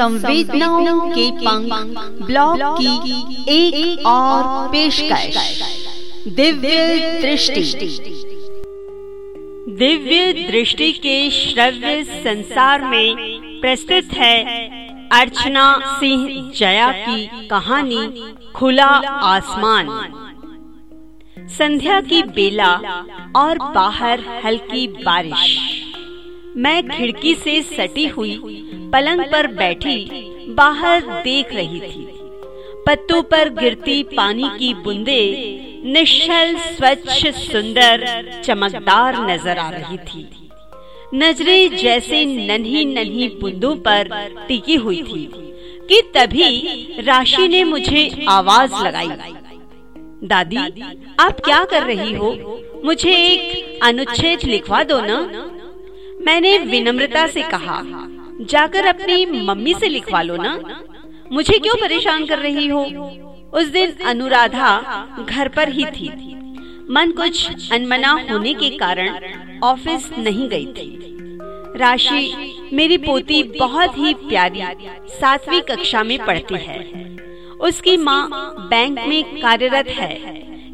संवेदनाओं के पंख ब्लॉग की एक, एक और पेशकश। दिव्य दृष्टि। दिव्य दृष्टि के श्रव्य संसार में प्रस्तुत है अर्चना सिंह जया की कहानी खुला आसमान। संध्या की बेला और बाहर हल्की बारिश। मैं खिड़की से सटी हुई पलंग पर बैठी बाहर देख रही थी। पत्तों पर गिरती पानी की बूंदे निश्चल, स्वच्छ, सुंदर, चमकदार नज़र आ रही थी। नज़रें जैसे नन्ही नन्ही बूंदों पर टिकी हुई थी कि तभी राशि ने मुझे आवाज़ लगाई, दादी, आप क्या कर रही हो? मुझे एक अनुच्छेद लिखवा दो ना? मैंने विनम्रता से कहा जाकर अपनी मम्मी से लिखवा लो ना। मुझे क्यों परेशान कर रही हो? उस दिन अनुराधा घर पर ही थी। मन कुछ अनमना होने के कारण ऑफ़िस नहीं गई थी। राशि मेरी पोती बहुत ही प्यारी सातवीं कक्षा में पढ़ती है। उसकी माँ बैंक में कार्यरत है,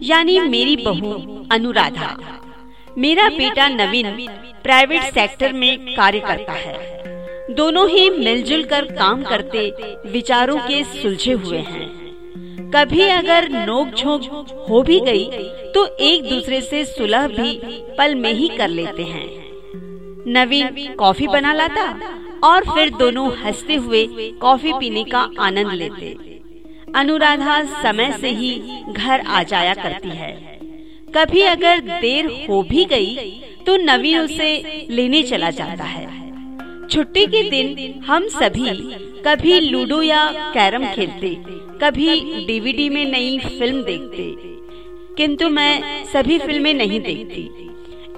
यानी मेरी बहू अनुराधा। मेरा बेटा नवीन प्राइवेट सेक्टर में कार्य करता है। दोनों ही मिलजुल कर काम करते, विचारों के सुलझे हुए हैं। कभी अगर नोक झोंक हो भी गई तो एक दूसरे से सुलह भी पल में ही कर लेते हैं। नवीन कॉफ़ी बना लाता और फिर दोनों हँसते हुए कॉफ़ी पीने का आनंद लेते। अनुराधा समय से ही घर आ जाया करती है। कभी अगर देर हो भी गई तो नवीन उसे लेने चला जाता है। छुट्टी के दिन हम सभी कभी लूडो या कैरम खेलते, कभी डीवीडी में नई फ़िल्म देखते। किंतु मैं सभी फ़िल्में नहीं देखती।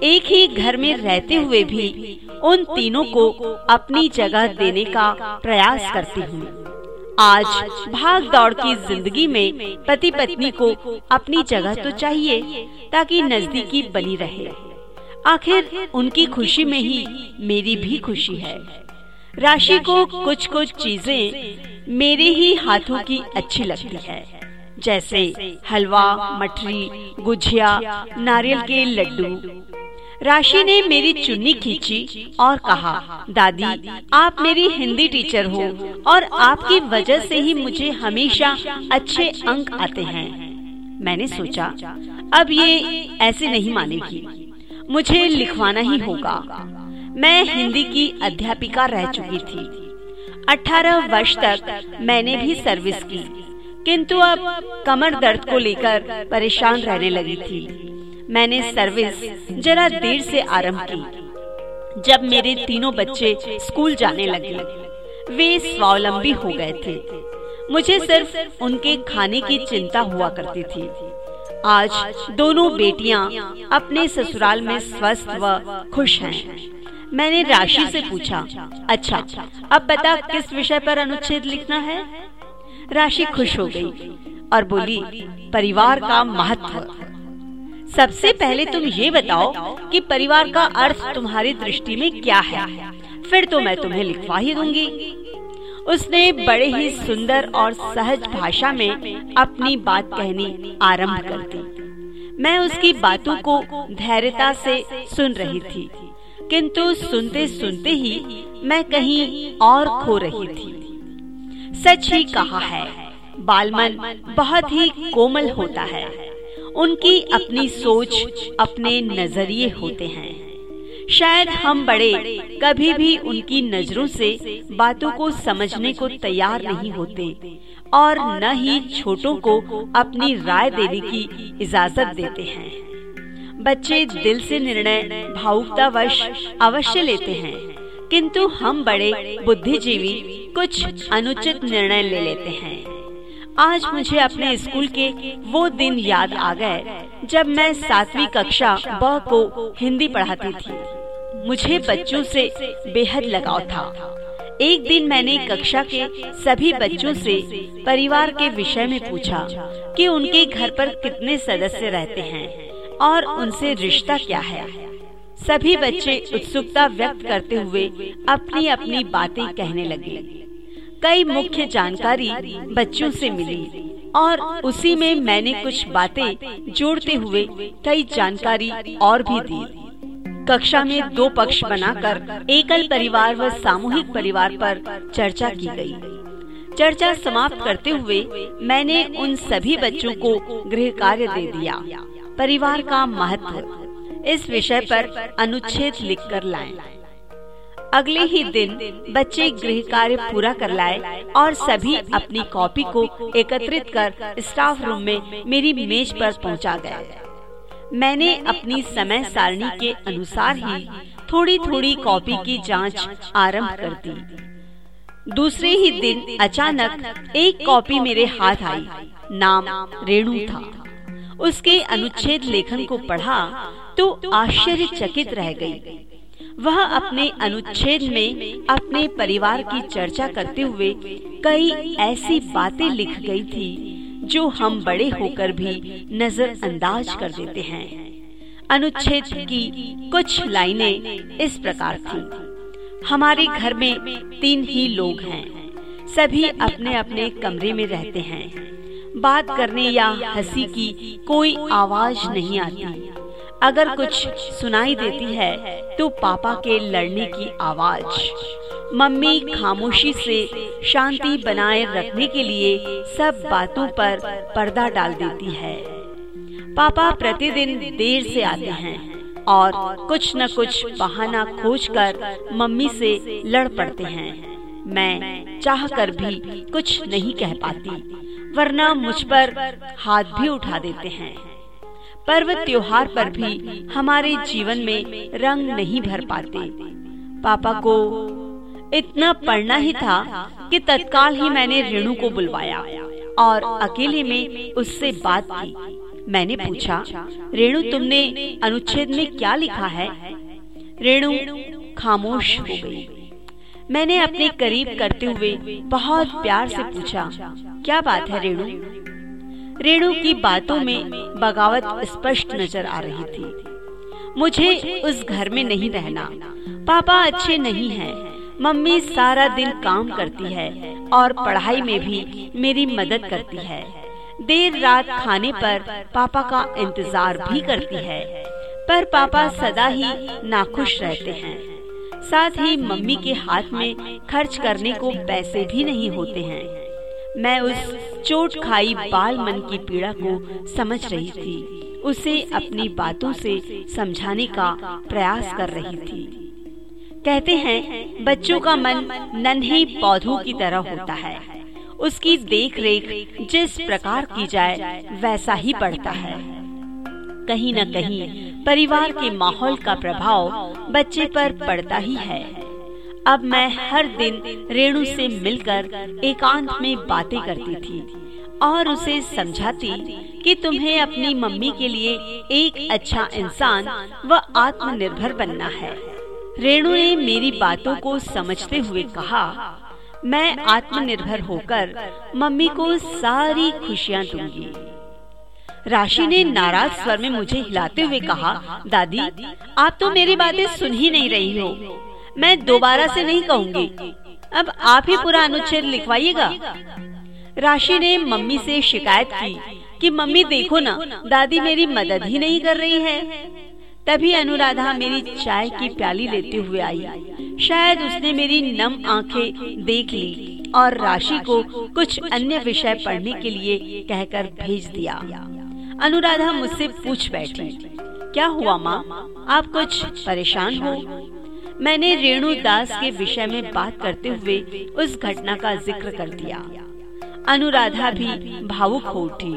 एक ही घर में रहते हुए भी उन तीनों को अपनी जगह देने का प्रयास करती हूँ। आज भाग दौड़ की ज़िंदगी में पति पत्नी को अपनी जगह तो चाहिए, ताकि नजदीकी बनी रहे। आखिर उनकी खुशी में ही मेरी भी खुशी है। राशि को कुछ कुछ चीज़ें मेरे ही हाथों की अच्छी लगती है। जैसे हलवा, मठरी, गुजिया, नारियल के लड्डू। राशि ने मेरी चुन्नी खींची और कहा, दादी, आप मेरी हिंदी टीचर हो और आपकी वजह से ही मुझे हमेशा अच्छे अंक आते हैं। मैंने सोचा, अब ये ऐसे नहीं मानेगी। मुझे लिखवाना ही होगा। मैं हिंदी की अध्यापिका रह चुकी थी। 18 वर्ष तक मैंने भी सर्विस की। किंतु अब कमर दर्द को लेकर परेशान रहने लगी थी। मैंने सर्विस जरा देर से आरंभ की। जब मेरे तीनों बच्चे स्कूल जाने लगे। वे स्वावलंबी हो गए थे। मुझे सिर्फ़ उनके खाने की चिंता हुआ करती थी। आज दोनों बेटियाँ अपने ससुराल में स्वस्थ व खुश हैं। मैंने राशि से पूछा अच्छा अब बता किस विषय पर अनुच्छेद लिखना है? राशि खुश हो गई और बोली, परिवार का महत्व। सबसे पहले तुम ये बताओ कि परिवार का अर्थ तुम्हारी दृष्टि में क्या है? फिर तो मैं तुम्हें लिखवा ही दूँगी। उसने बड़े ही सुंदर और सहज भाषा में अपनी बात कहनी आरंभ कर दी। मैं उसकी बातों को धैर्यता से सुन रही थी, किंतु सुनते सुनते ही मैं कहीं और खो रही थी। सच ही कहा है, बालमन बहुत ही कोमल होता है। उनकी अपनी सोच अपने नज़रिए होते हैं। शायद हम बड़े, कभी भी उनकी नज़रों से बातों को समझने को तैयार नहीं होते और न ही छोटों को अपनी राय देने की इजाज़त देते हैं। बच्चे दिल से निर्णय भावुकतावश अवश्य लेते हैं, किंतु हम बड़े बुद्धिजीवी कुछ अनुचित निर्णय ले लेते हैं। आज मुझे अपने स्कूल के वो दिन याद आ गए, जब मैं सातवीं कक्षा ब को हिंदी पढ़ाती थी। मुझे बच्चों से बेहद लगाव था। एक दिन मैंने कक्षा के सभी बच्चों से परिवार के विषय में पूछा कि उनके घर पर कितने सदस्य रहते हैं और उनसे रिश्ता क्या है। सभी बच्चे उत्सुकता व्यक्त करते हुए अपनी अपनी बातें कहने लगे। कई मुख्य जानकारी बच्चों से मिली और उसी में मैंने कुछ बातें जोड़ते हुए कई जानकारी और भी दी कक्षा में दो पक्ष बनाकर एकल परिवार व सामूहिक परिवार पर चर्चा की गई। चर्चा समाप्त करते हुए मैंने उन सभी बच्चों को गृह कार्य दे दिया परिवार का महत्व इस विषय पर अनुच्छेद लिखकर लाएँ। अगले ही दिन बच्चे गृह कार्य पूरा कर लाए और सभी अपनी कॉपी को एकत्रित कर स्टाफ रूम में मेरी मेज पर पहुँचा गए मैंने अपनी समय सारणी के अनुसार ही थोड़ी थोड़ी कॉपी की जाँच आरंभ कर दी। दूसरे ही दिन अचानक एक कॉपी मेरे हाथ आई। नाम रेणु था। उसके अनुच्छेद लेखन को पढ़ा तो आश्चर्यचकित रह गई। वह अपने अनुच्छेद में, अपने परिवार की चर्चा करते हुए कई ऐसी बातें लिख गई थी, जो हम बड़े होकर भी नजरअंदाज कर देते हैं। अनुच्छेद की कुछ लाइनें इस प्रकार थी। हमारे घर में तीन ही लोग हैं। सभी अपने अपने कमरे में रहते हैं। बात करने या हँसी की कोई आवाज़ नहीं आती। अगर कुछ सुनाई देती है तो पापा के लड़ने की आवाज़। मम्मी खामोशी से शांति बनाए रखने के लिए सब बातों पर पर्दा डाल देती है। पापा प्रतिदिन देर से आते हैं और कुछ न कुछ बहाना खोजकर मम्मी से लड़ पड़ते हैं। मैं चाह कर भी कुछ नहीं कह पाती, वरना मुझ पर हाथ भी उठा देते हैं। पर्व त्योहार पर भी हमारे जीवन में रंग नहीं भर पाते। पापा को इतना पढ़ना ही था कि तत्काल ही मैंने रेणु को बुलवाया और अकेले में उससे बात की। मैंने पूछा रेणु तुमने अनुच्छेद में क्या लिखा है? रेणु खामोश हो गई। मैंने अपने करीब करते हुए बहुत प्यार से पूछा क्या बात है रेणु? रेणु की बातों में बगावत स्पष्ट नज़र आ रही थी। मुझे उस घर में नहीं रहना। पापा अच्छे नहीं हैं। मम्मी सारा दिन काम करती है और पढ़ाई में भी मेरी मदद करती है। देर रात खाने पर पापा का इंतज़ार भी करती है। पर पापा सदा ही नाखुश रहते हैं। साथ ही मम्मी के हाथ में खर्च करने को पैसे भी नहीं होते हैं। मैं उस चोट खाई बाल मन की पीड़ा को समझ रही थी। उसे अपनी बातों से समझाने का प्रयास कर रही थी। कहते हैं, बच्चों का मन नन्हे पौधों की तरह होता है। उसकी देख रेख जिस प्रकार की जाए, वैसा ही पड़ता है। कहीं न कहीं परिवार के माहौल का प्रभाव बच्चे पर पड़ता ही है। अब मैं हर दिन रेणु से मिलकर एकांत में बातें करती थी और उसे समझाती कि तुम्हें अपनी मम्मी के लिए एक अच्छा इंसान व आत्मनिर्भर बनना है। रेणु ने मेरी बातों को समझते हुए कहा, मैं आत्मनिर्भर होकर मम्मी को सारी खुशियाँ दूँगी। राशि ने नाराज़ स्वर में मुझे हिलाते हुए कहा, दादी, आप तो मेरी बातें सुन ही नहीं रही हो। मैं दोबारा से नहीं कहूँगी। अब आप ही पूरा अनुच्छेद लिखवाइएगा। राशि ने मम्मी से शिकायत की कि, मम्मी, देखो ना, दादी मेरी मदद ही नहीं कर रही है। तभी अनुराधा मेरी चाय की प्याली लेते हुए आई। शायद उसने मेरी नम आँखें देख ली और राशि को कुछ अन्य विषय पढ़ने के लिए कहकर भेज दिया। अनुराधा मुझसे पूछ बैठी, क्या हुआ माँ? आप कुछ परेशान हो? मैंने रेणु दास के विषय में बात करते हुए उस घटना का ज़िक्र कर दिया अनुराधा भी भावुक हो उठी।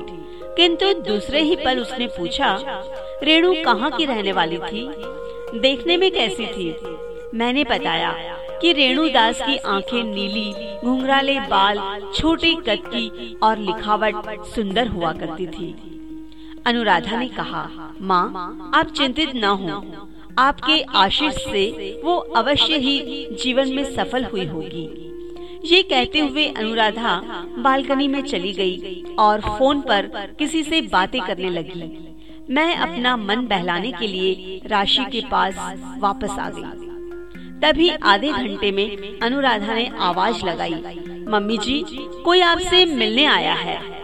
किंतु दूसरे ही पल उसने पूछा रेणु कहाँ की रहने वाली थी? देखने में कैसी थी? मैंने बताया कि रेणु दास की आँखें नीली घुंघराले बाल छोटी कद की और लिखावट सुंदर हुआ करती थी। अनुराधा ने कहा माँ आप चिंतित न हो। आपके आशीष से वो अवश्य ही जीवन में सफल हुई होगी। ये कहते हुए अनुराधा बालकनी में चली गई और फ़ोन पर किसी से बातें करने लगी। मैं अपना मन बहलाने के लिए राशि के पास वापस आ गई। तभी आधे घंटे में अनुराधा ने आवाज़ लगाई। मम्मी जी कोई आपसे मिलने आया है?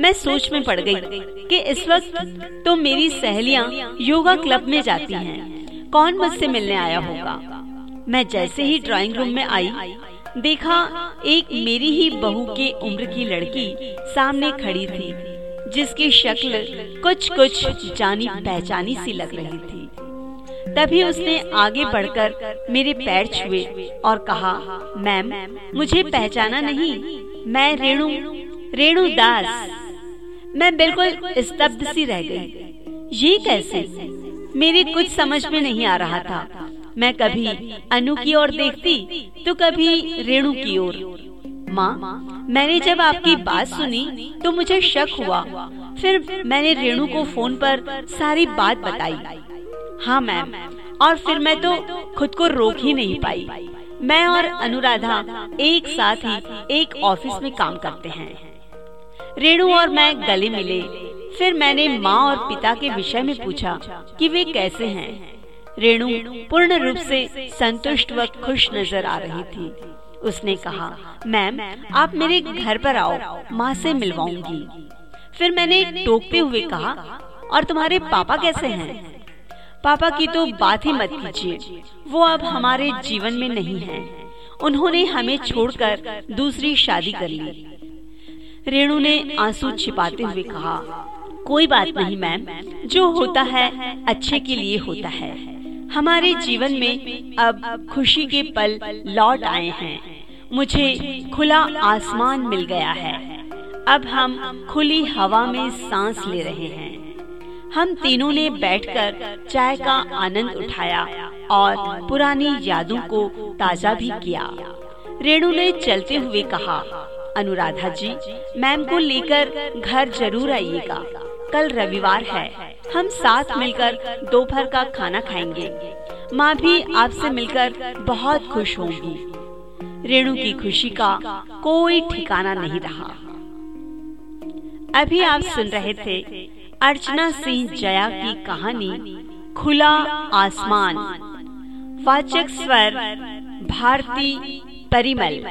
मैं सोच में पड़ गई कि इस वक्त तो मेरी सहेलियाँ योगा क्लब में जाती हैं। कौन मुझसे मिलने आया होगा? मैं जैसे ही ड्राइंग रूम में आई, देखा एक मेरी ही बहू के उम्र की लड़की सामने खड़ी थी, जिसकी शक्ल कुछ कुछ जानी पहचानी सी लग रही थी। तभी उसने आगे बढ़कर मेरे पैर छुए और कहा, मैम, मुझे पहचाना नहीं। मैं रेणु रेणु दास। मैं बिल्कुल स्तब्ध सी रह गई। ये कैसे? मेरी कुछ समझ में नहीं आ रहा था। मैं कभी अनु की ओर देखती तो कभी रेणु की ओर। माँ, मैंने जब आपकी बात सुनी तो मुझे शक हुआ। फिर मैंने रेणु को फ़ोन पर सारी बात बताई। हाँ मैम। और फिर मैं तो खुद को रोक ही नहीं पाई। मैं और अनुराधा एक साथ ही एक ऑफ़िस में काम करते हैं। रेणु और मैं गले मिले। फिर मैंने माँ और पिता के विषय में पूछा कि वे कैसे हैं। रेणु पूर्ण रूप से संतुष्ट व खुश नज़र आ रही थी। उसने कहा, मैम, आप मेरे घर पर आओ, माँ से मिलवाऊँगी। फिर मैंने टोकते हुए कहा, और तुम्हारे पापा कैसे हैं? पापा की तो बात ही मत कीजिए। वो अब हमारे जीवन में नहीं है। उन्होंने हमें छोड़कर दूसरी शादी कर ली। रेणु ने आँसू छिपाते हुए कहा, कोई बात नहीं, मैम। जो होता है, अच्छे के लिए होता है। हमारे जीवन में अब खुशी के पल लौट आए हैं। मुझे खुला आसमान मिल गया है। अब हम खुली हवा में सांस ले रहे हैं। हम तीनों ने बैठकर चाय का आनंद उठाया और पुरानी यादों को ताज़ा भी किया। रेणु ने चलते हुए कहा अनुराधा जी, मैम को लेकर घर ज़रूर आइएगा। कल रविवार है। हम साथ मिलकर दोपहर का खाना खाएँगे। माँ भी आपसे मिलकर बहुत खुश होंगी। रेणु की खुशी का कोई ठिकाना नहीं रहा। अभी आप सुन रहे थे अर्चना सिंह जया की कहानी, खुला आसमान। वाचक स्वर, भारती परिमल।